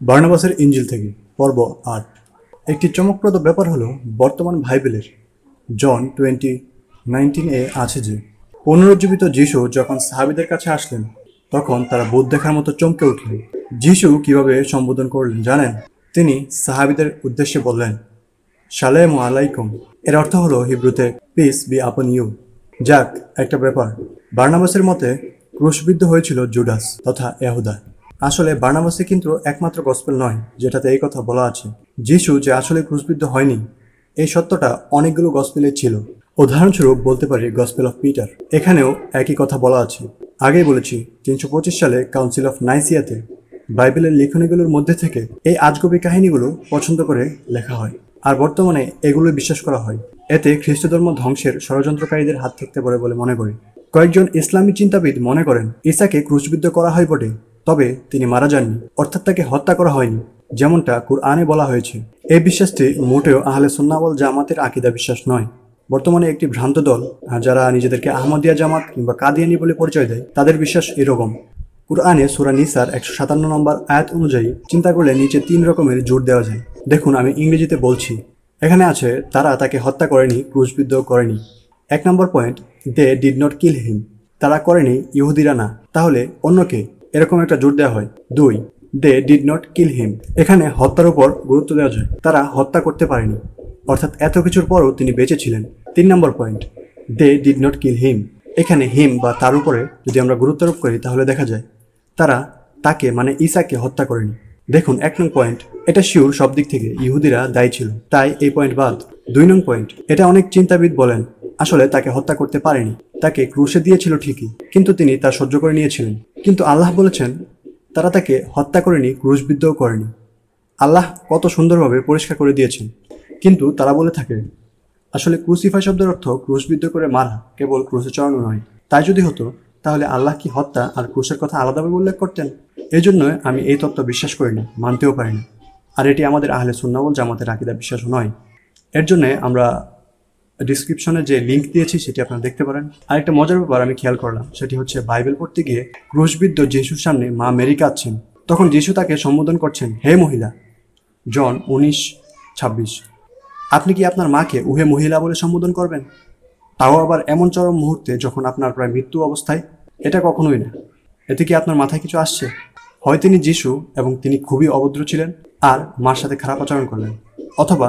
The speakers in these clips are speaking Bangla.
বার্নাবাসের ইঞ্জিল থেকে, পর্ব আট। একটি চমকপ্রদ ব্যাপার হলো, বর্তমান ভাইবেলের জন টোয়েন্টি নাইনটিন এ আছে যে, পুনরুজ্জীবিত যিশু যখন সাহাবিদের কাছে আসলেন, তখন তারা বোধ দেখার মতো চমকে উঠলেন। যিশু কীভাবে সম্বোধন করলেন জানেন? তিনি সাহাবিদের উদ্দেশ্যে বললেন, সালেম আলাইকুম। এর অর্থ হলো হিব্রুতে পিস বি আপন ইউ যাক, একটা ব্যাপার। বার্নাবাসের মতে, ক্রুশবিদ্ধ হয়েছিল জুডাস তথা এহুদা। আসলে বার্নাবাসে কিন্তু একমাত্র গসপেল নয়, যেটাতে এই কথা বলা আছে। যিশু যে আসলে ক্রুশবিদ্ধ হয়নি, এই সত্যটা অনেকগুলো গসপেলে ছিল। উদাহরণস্বরূপ বলতে পারি গসপেল অফ পিটার এখানেও একই কথা বলা আছে। আগেই বলেছি, তিনশো পঁচিশ সালে কাউন্সিল অফ নাইসিয়াতে বাইবেলের লেখনীগুলোর মধ্যে থেকে এই আজগবি কাহিনীগুলো পছন্দ করে লেখা হয়। আর বর্তমানে এগুলো বিশ্বাস করা হয়। এতে খ্রিস্ট ধর্ম ধ্বংসের ষড়যন্ত্রকারীদের হাত থাকতে পারে বলে মনে করি। কয়েকজন ইসলামী চিন্তাবিদ মনে করেন ঈসাকে ক্রুশবিদ্ধ করা হয় বটে। তবে তিনি মারা যাননি, অর্থাৎ তাকে হত্যা করা হয়নি, যেমনটা কুরআনে বলা হয়েছে। এই বিশ্বাসটি মোটেও আহলে সুন্নাবল জামাতের আকিদা বিশ্বাস নয়। বর্তমানে একটি ভ্রান্ত দল যারা নিজেদেরকে আহমদিয়া জামাত কিংবা কাদিয়ানি বলে পরিচয় দেয়, তাদের বিশ্বাস এরকম। কুরআনে সুরা নিসার একশো সাতান্ন নম্বর আয়াত অনুযায়ী চিন্তা করলে নিচে তিন রকমের জোর দেওয়া যায়। দেখুন, আমি ইংরেজিতে বলছি। এখানে আছে, তারা তাকে হত্যা করেনি, ক্রুশবিদ্ধ করেনি। এক নম্বর point they did not kill him তারা করেনি, ইহুদিরা না। তাহলে অন্যকে এরকম একটা জোর দেওয়া হয়। দুই দে ডিড নট কিল হিম এখানে হত্যার উপর গুরুত্ব দেওয়া যায়। তারা হত্যা করতে পারেনি। অর্থাৎ এত কিছুর পরও তিনি বেঁচে ছিলেন। তিন নম্বর point they did not kill him এখানে হিম বা তার উপরে যদি আমরা গুরুত্বারোপ করি, তাহলে দেখা যায় তারা তাকে মানে ঈসাকে হত্যা করেনি। দেখুন, এক নং পয়েন্ট, এটা শিওর সব দিক থেকে ইহুদিরা দায়ী ছিল। তাই এই পয়েন্ট বাদ। দুই নং পয়েন্ট, এটা অনেক চিন্তাবিদ বলেন, আসলে তাকে হত্যা করতে পারেনি। তাকে ক্রুশে দিয়েছিল ঠিকই, কিন্তু তিনি তা সহ্য করে নিয়েছিলেন। কিন্তু আল্লাহ বলেছেন, তারা তাকে হত্যা করেনি, ক্রুশবিদ্ধও করেনি। আল্লাহ কত সুন্দরভাবে পরিষ্কার করে দিয়েছেন। কিন্তু তারা বলে থাকে, আসলে ক্রুসিফাই শব্দের অর্থ ক্রুশবিদ্ধ করে মারা কেবল ক্রুশে চড়ানো নয়। তাই যদি হতো, তাহলে আল্লাহ কি হত্যা আর ক্রুশের কথা আলাদাভাবে উল্লেখ করতেন? এই জন্য আমি এই তত্ত্ব বিশ্বাস করি না, মানতেও পারি না। আর এটি আমাদের আহলে সুন্নাবল জামাতের আকিদা বিশ্বাসও নয়। এর জন্যে আমরা ডিসক্রিপশনে যে লিঙ্ক দিয়েছি, সেটি আপনারা দেখতে পারেন। আর একটা মজার ব্যাপার আমি খেয়াল করলাম, সেটি হচ্ছে বাইবেল পড়তে গিয়ে ক্রুশবিদ্ধ যিশুর সামনে মা মেরি কাঁদছেন। তখন যিশু তাকে সম্বোধন করছেন, হে মহিলা, জন উনিশ ছাব্বিশ, আপনি কি আপনার মাকে উহে মহিলা বলে সম্বোধন করবেন? তাও আবার এমন চরম মুহূর্তে যখন আপনার প্রায় মৃত্যু অবস্থায়? এটা কখনোই না। এতে কি আপনার মাথায় কিছু আসছে? হয় তিনি যিশু এবং তিনি খুবই অভদ্র ছিলেন, আর মার সাথে খারাপ আচরণ করলেন, অথবা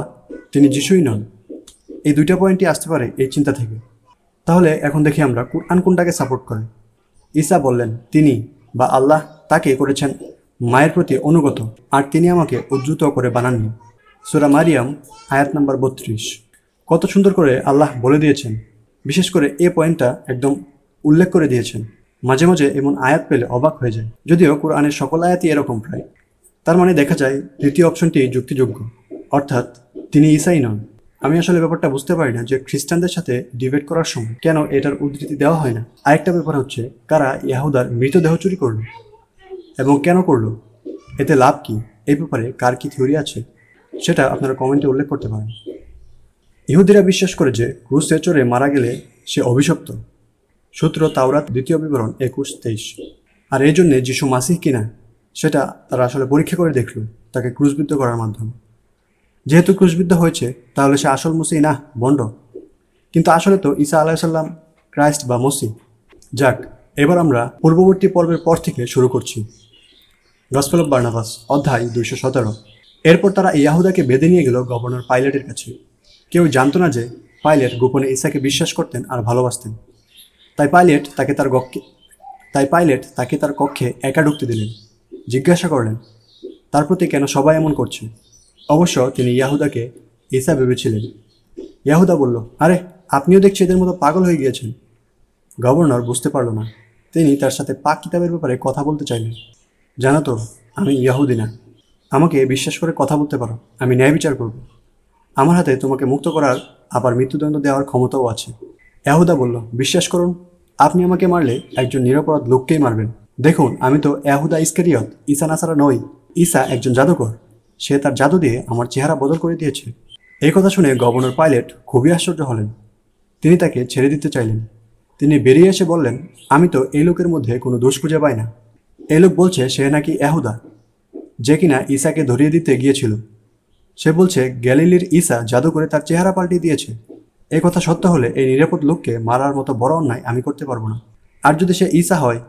তিনি যিশুই নন। এই দুইটা পয়েন্টই আসতে পারে এই চিন্তা থেকে। তাহলে এখন দেখি আমরা কোরআন কোনটাকে সাপোর্ট করে। ঈসা বললেন, তিনি বা আল্লাহ তাকে করেছেন মায়ের প্রতি অনুগত, আর তিনি আমাকে উদ্ধৃত করে বানাননি। সুরা মারিয়াম, আয়াত নাম্বার বত্রিশ। কত সুন্দর করে আল্লাহ বলে দিয়েছেন। বিশেষ করে এ পয়েন্টটা একদম উল্লেখ করে দিয়েছেন। মাঝে মাঝে এমন আয়াত পেলে অবাক হয়ে যায়। যদিও কোরআনের সকল আয়াতই এরকম প্রায়। তার মানে দেখা যায়, দ্বিতীয় অপশনটি যুক্তিযোগ্য। অর্থাৎ তিনি ঈসাই নন। আমি আসলে ব্যাপারটা বুঝতে পারি না যে খ্রিস্টানদের সাথে ডিবেট করার সময় কেন এটার উদ্ধৃতি দেওয়া হয় না। আরেকটা ব্যাপার হচ্ছে, কারা ইয়াহুদার মৃতদেহ চুরি করল এবং কেন করল? এতে লাভ কি? এই ব্যাপারে কার কি থিওরি আছে? সেটা আপনারা কমেন্টে উল্লেখ করতে পারেন। ইহুদিরা বিশ্বাস করে যে ক্রুশে চড়ে মারা গেলে সে অভিশপ্ত। সূত্র তাওরাত দ্বিতীয় বিবরণ একুশ তেইশ। আর এই জন্যে যিশু মাসিহ কিনা, সেটা তারা আসলে পরীক্ষা করে দেখল, তাকে ক্রুশবিদ্ধ করার মাধ্যমে। যেহেতু ক্রুশবিদ্ধ হয়েছে, তাহলে সে আসল মুসি না, বন্ড। কিন্তু আসলে তো ঈসা আলাইসাল্লাম ক্রাইস্ট বা মসি যাক, এবার আমরা পূর্ববর্তী পর্বের পর থেকে শুরু করছি। গসপেল অফ বার্নাবাস, অধ্যায় দুইশো সতেরো। এরপর তারা ইয়াহুদাকে বেঁধে নিয়ে গেল গভর্নর পাইলটের কাছে। কেউ জানতো না যে পাইলট গোপনে ঈসাকে বিশ্বাস করতেন আর ভালোবাসতেন। তাই পাইলট তাকে তার কক্ষে তাই পাইলট তাকে তার কক্ষে একা ঢুকতে দিলেন। জিজ্ঞাসা করলেন, তার প্রতি কেন সবাই এমন করছে? অবশ্য তিনি ইয়াহুদাকে ঈসা ভেবেছিলেন। ইয়াহুদা বলল, আরে, আপনিও দেখছি এদের মতো পাগল হয়ে গিয়েছেন। গভর্নর বুঝতে পারল না। তিনি তার সাথে পাক কিতাবের ব্যাপারে কথা বলতে চাইলেন। জানো তো, আমি ইয়াহুদি না। আমাকে বিশ্বাস করে কথা বলতে পারো। আমি ন্যায় বিচার করব। আমার হাতে তোমাকে মুক্ত করার আবার মৃত্যুদণ্ড দেওয়ার ক্ষমতাও আছে। ইয়াহুদা বলল, বিশ্বাস করুন, আপনি আমাকে মারলে একজন নিরপরাধ লোককেই মারবেন। দেখুন, আমি তো ইয়াহুদা ইস্কেরিয়ত, ঈসা নাসারা নই। ঈসা একজন জাদুকর। সে তার জাদু দিয়ে আমার চেহারা বদল করে দিয়েছে। এই কথা শুনে গভর্নর পাইলট খুবই আশ্চর্য হলেন। তিনি তাকে ছেড়ে দিতে চাইলেন। তিনি বেরিয়ে এসে বললেন, আমি তো এই লোকের মধ্যে কোনো দোষ খুঁজে পাই না। এই লোক বলছে সে নাকি এহুদা, যে কিনা ঈসাকে ধরিয়ে দিতে গিয়েছিল। সে বলছে, গ্যালিলির ঈসা জাদু করে তার চেহারা পাল্টিয়ে দিয়েছে। এই কথা সত্য হলে এই নিরাপদ লোককে মারার মতো বড় অন্যায় আমি করতে পারব না। আর যদি সে ঈসা হয়,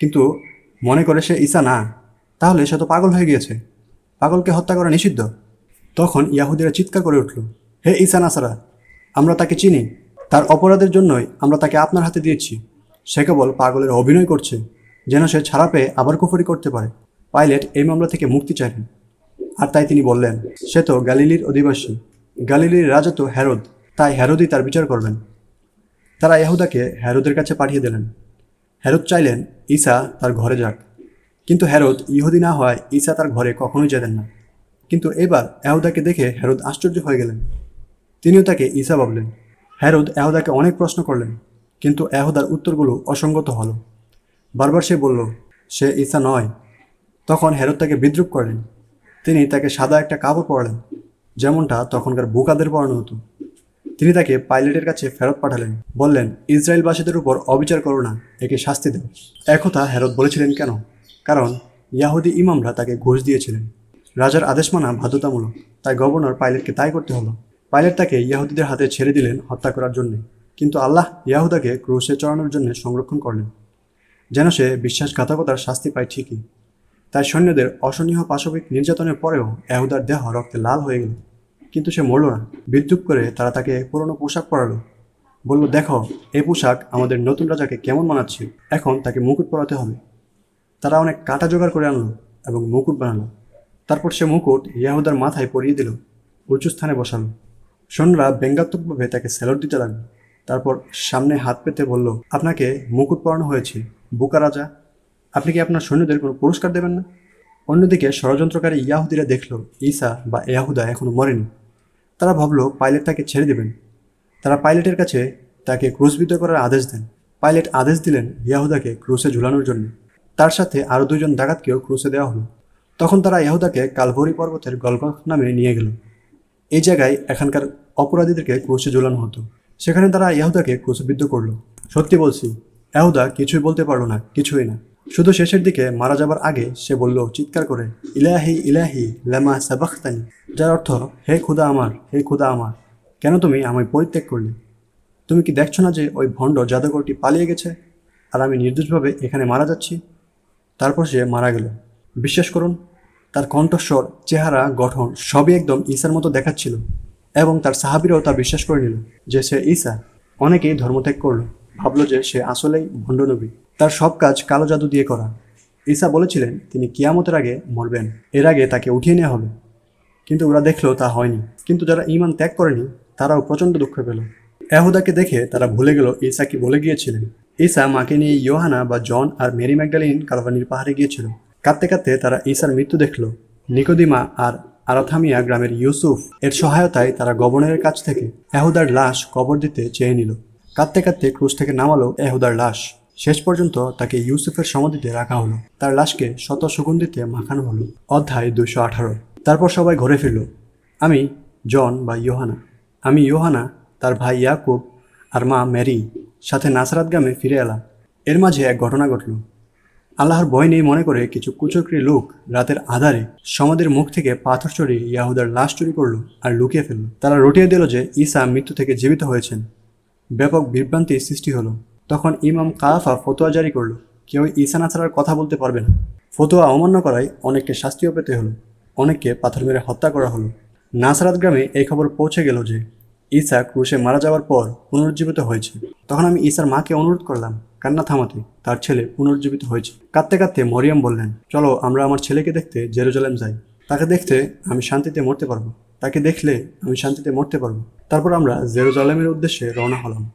কিন্তু মনে করে সে ঈসা না, তাহলে সে তো পাগল হয়ে গিয়েছে। পাগলকে হত্যা করা নিষিদ্ধ? তখন ইয়াহুদিরা চিৎকার করে উঠল, হে ঈসা নাসারা, আমরা তাকে চিনি। তার অপরাধের জন্যই আমরা তাকে আপনার হাতে দিয়েছি। সে কেবল পাগলের অভিনয় করছে, যেন সে ছাড়া পেয়ে আবার কুফরি করতে পারে। পাইলট এই মামলা থেকে মুক্তি চাইলেন। আর তাই তিনি বললেন, সে তো গ্যালিলির অধিবাসী। গ্যালিলির রাজা তো হ্যারোদ তাই হ্যারোদই তার বিচার করবেন। তারা ইয়াহুদাকে হ্যারোদের কাছে পাঠিয়ে দিলেন। হ্যারোদ চাইলেন, ঈসা তার ঘরে যাক। কিন্তু হ্যারোদ ইহুদি না হওয়ায় ঈসা তার ঘরে কখনোই যেতেন না। কিন্তু এবার এহুদাকে দেখে হ্যারোদ আশ্চর্য হয়ে গেলেন। তিনিও তাকে ঈসা ভাবলেন। হ্যারোদ এহুদাকে অনেক প্রশ্ন করলেন, কিন্তু এহুদার উত্তরগুলো অসঙ্গত হলো। বারবার সে বলল, সে ঈসা নয়। তখন হ্যারোদ তাকে বিদ্রুপ করলেন। তিনি তাকে সাদা একটা কাপড় পরালেন, যেমনটা তখনকার বোকাদের পরানো হতো। তিনি তাকে পাইলটের কাছে ফেরত পাঠালেন। বললেন, ইসরায়েলবাসীদের উপর অবিচার করো না, একে শাস্তি দেও। একথা হ্যারদ বলেছিলেন কেন? কারণ ইয়াহুদি ইমামরা তাকে ঘুষ দিয়েছিলেন। রাজার আদেশ মানা বাধ্যতামূলক, তাই গভর্নর পাইলটকে তাই করতে হলো। পাইলট তাকে ইয়াহুদিদের হাতে ছেড়ে দিলেন হত্যা করার জন্য, কিন্তু আল্লাহ ইয়াহুদাকে ক্রুশে চড়ানোর জন্য সংরক্ষণ করলেন। যেন সে বিশ্বাসঘাতকতার শাস্তি পায় ঠিকই। তাই সৈন্যদের অসহনীয় পাশবিক নির্যাতনের পরেও এহুদার দেহ রক্তে লাল হয়ে গেল। কিন্তু সে মরল না। বিদ্রুপ করে তারা তাকে পুরনো পোশাক পরালো। বলল, দেখো, এই পোশাক আমাদের নতুন রাজাকে কেমন মানাচ্ছে? এখন তাকে মুকুট পরাতে হবে। তারা অনেক কাটা জোগাড় করে আনলো এবং মুকুট বানালো। তারপর সে মুকুট ইয়াহুদার মাথায় পরিয়ে দিল, উঁচু স্থানে বসালো। সৈন্যরা ব্যঙ্গাত্মকভাবে তাকে স্যালট দিতে লাগল। তারপর সামনে হাত পেতে বলল, আপনাকে মুকুট পরানো হয়েছে, বুকা রাজা। আপনি কি আপনার সৈন্যদের কোনো পুরস্কার দেবেন না? অন্যদিকে ষড়যন্ত্রকারী ইয়াহুদিরা দেখল, ঈসা বা ইয়াহুদা এখনও মরেনি। তারা ভাবল, পাইলট তাকে ছেড়ে দেবেন। তারা পাইলটের কাছে তাকে ক্রুশবিদ্ধ করার আদেশ দেন। পাইলট আদেশ দিলেন ইয়াহুদাকে ক্রুশে ঝুলানোর জন্য। তার সাথে আরও দুজন ডাকাতকেও ক্রুশে দেওয়া হলো। তখন তারা ইয়াহুদাকে কালভরি পর্বতের গল্গফ নামে নিয়ে গেল। এই জায়গায় এখানকার অপরাধীদেরকে ক্রুশে ঝুলানো হতো। সেখানে তারা ইয়াহুদাকে ক্রুশবিদ্ধ করল। সত্যি বলছি ইয়াহুদা কিছুই বলতে পারল না, কিছুই না। শুধু শেষের দিকে মারা যাবার আগে সে বলল চিৎকার করে, ইলাহি ইলাহি, লেমা সাবাখতানি যার অর্থ, হে খুদা আমার, হে খুদা আমার, কেন তুমি আমায় পরিত্যাগ করলে? তুমি কি দেখছ না যে ওই ভণ্ড জাদুঘরটি পালিয়ে গেছে? আর আমি নির্দোষভাবে এখানে মারা যাচ্ছি? তারপর সে মারা গেল। বিশ্বাস করুন, তার কণ্ঠস্বর, চেহারা, গঠন সবই একদম ঈশার মতো দেখাচ্ছিল এবং তার সাহাবিরাও তা বিশ্বাস করে নিল যে সে ঈশা অনেকেই ধর্মত্যাগ করল, ভাবল যে সে আসলেই ভণ্ডনবী তার সব কাজ কালো জাদু দিয়ে করা। ঈসা বলেছিলেন, তিনি কিয়ামতের আগে মরবেন, এর আগে তাকে উঠিয়ে নেওয়া হবে। কিন্তু ওরা দেখল তা হয়নি। কিন্তু যারা ইমান ত্যাগ করেনি, তারাও প্রচণ্ড দুঃখ পেল। এহুদাকে দেখে তারা ভুলে গেল ঈসা কি বলে গিয়েছিলেন। ঈসা মাকে নিয়ে ইয়োহানা বা জন আর মেরি ম্যাকডালিন কালভানির পাহাড়ে গিয়েছিল। কাঁদতে কাঁদতে তারা ঈসার মৃত্যু দেখল। নিকোদিমা আর আরাথামিয়া গ্রামের ইউসুফ এর সহায়তায় তারা গভর্নরের কাছ থেকে এহুদার লাশ কবর দিতে চেয়ে নিল। কাঁদতে কাঁদতে ক্রুজ থেকে নামালো এহুদার লাশ। শেষ পর্যন্ত তাকে ইউসুফের সমাধিতে রাখা হলো। তার লাশকে শত সুগন্ধিতে মাখানো হলো। অধ্যায় দুইশো আঠারো। তারপর সবাই ঘরে ফিরল। আমি, জন বা ইয়োহানা। আমি ইয়োহানা, তার ভাই ইয়াকুব আর মা ম্যারি সাথে নাসরাত গ্রামে ফিরে এলাম। এর মাঝে এক ঘটনা ঘটল। আল্লাহর ভয় নেই মনে করে কিছু কুচক্রী লোক রাতের আধারে সমাধির মুখ থেকে পাথর চড়িয়ে ইয়াহুদার লাশ চুরি করল আর লুকিয়ে ফেলল। তারা রটিয়ে দিল যে ঈসা মৃত্যু থেকে জীবিত হয়েছেন। ব্যাপক বিভ্রান্তি সৃষ্টি হলো। তখন ইমাম কাফা ফতোয়া জারি করল। কেউ ঈসা নাছাড়ার কথা বলতে পারবে না। ফতোয়া অমান্য করায় অনেককে শাস্তিও পেতে হলো। অনেককে পাথর মেরে হত্যা করা হলো। নাসারাত গ্রামে এই খবর পৌঁছে গেল যে ঈসা ক্রুশে মারা যাওয়ার পর পুনরুজ্জীবিত হয়েছে। তখন আমি ঈশার মাকে অনুরোধ করলাম, কান্না থামাতে, তার ছেলে পুনরুজ্জীবিত হয়েছে। কাঁদতে কাঁদতে মরিয়াম বললেন, চলো, আমরা আমার ছেলেকে দেখতে জেরুজালেম যাই। তাকে দেখতে আমি শান্তিতে মরতে পারব। তাকে দেখলে আমি শান্তিতে মরতে পারব। তারপর আমরা জেরুজালেমের উদ্দেশ্যে রওনা হলাম।